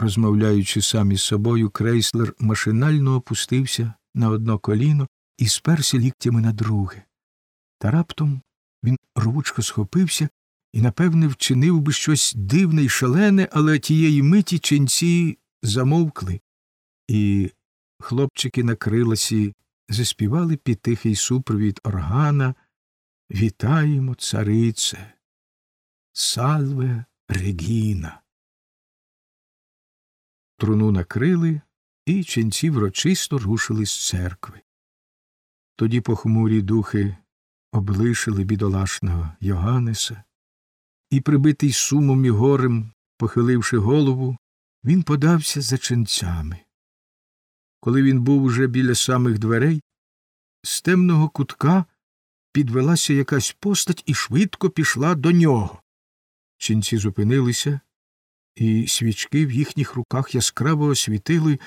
Розмовляючи сам із собою, крейслер машинально опустився на одно коліно і сперся ліктями на друге. Та раптом він рвучко схопився і, напевне, вчинив би щось дивне й шалене, але тієї миті ченці замовкли, і хлопчики на криласі заспівали під тихий супровід органа Вітаємо, царице, салве Регіна. Труну накрили, і ченці врочисто рушили з церкви. Тоді похмурі духи облишили бідолашного Йоганнеса, і, прибитий сумом і горем, похиливши голову, він подався за ченцями. Коли він був уже біля самих дверей, з темного кутка підвелася якась постать і швидко пішла до нього. Ченці зупинилися, і свічки в їхніх руках яскраво освітили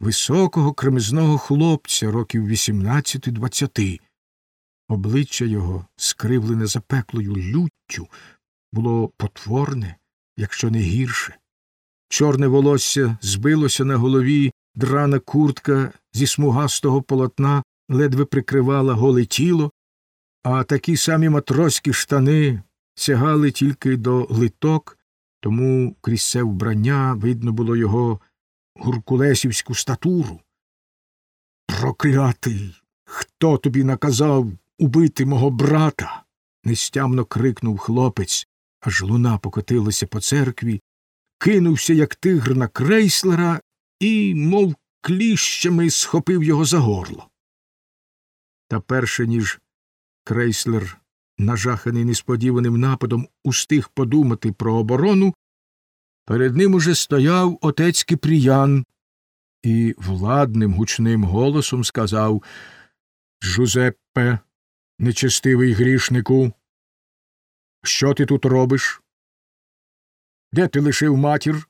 високого кремезного хлопця років вісімнадцяти двадцяти. Обличчя його, скривлене запеклою люттю, було потворне, якщо не гірше. Чорне волосся збилося на голові, драна куртка зі смугастого полотна ледве прикривала голе тіло, а такі самі матроські штани сягали тільки до литок, тому крізь це вбрання видно було його гуркулесівську статуру. Проклятий! Хто тобі наказав убити мого брата? нестямно крикнув хлопець, аж луна покотилася по церкві, кинувся, як тигр на крейслера, і, мов кліщами, схопив його за горло. Та перше ніж крейслер, нажаханий несподіваним нападом, устиг подумати про оборону, перед ним уже стояв отець Кипріян і владним гучним голосом сказав Жузеппе, нечестивий грішнику, що ти тут робиш? Де ти лишив матір?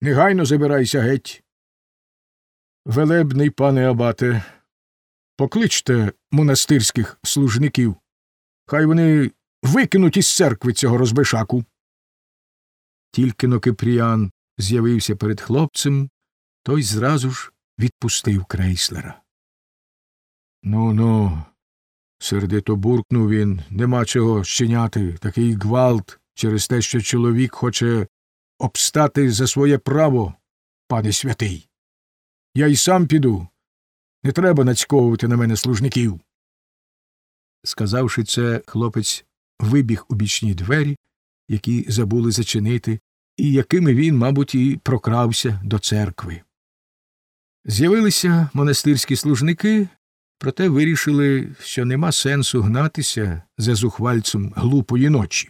Негайно забирайся геть. Велебний пане абате, покличте монастирських служників. Хай вони викинуть із церкви цього розбишаку. Тільки но Кипріян з'явився перед хлопцем, той зразу ж відпустив крейслера. Ну ну, сердито буркнув він, нема чого щиняти такий гвалт через те, що чоловік хоче обстати за своє право, пане святий. Я й сам піду. Не треба нацьковувати на мене служників. Сказавши це, хлопець вибіг у бічні двері, які забули зачинити, і якими він, мабуть, і прокрався до церкви. З'явилися монастирські служники, проте вирішили, що нема сенсу гнатися за зухвальцем глупої ночі.